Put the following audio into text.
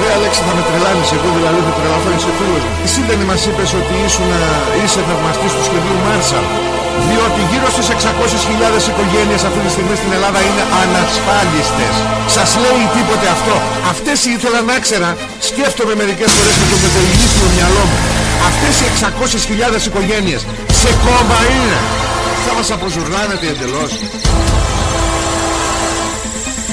Ρε Αλέξη θα με τρελάνεις εγώ δηλαδή θα τρελαθώ είσαι φίλος μου Εσύ δεν μας είπες ότι ήσουν, είσαι θαυμαστής του σχεδίου Μάρσαλ; Διότι γύρω στις 600.000 οικογένειες αυτή τη στιγμή στην Ελλάδα είναι ανασφάλιστες. Σας λέει τίποτε αυτό. Αυτές ήθελα να ξέρα, σκέφτομαι μερικές φορές με το μετειλήσιο μυαλό μου. Αυτές οι 600.000 οικογένειες σε κόμμα είναι. Θα μας αποζουρνάνετε εντελώς.